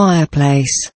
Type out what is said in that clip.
Fireplace.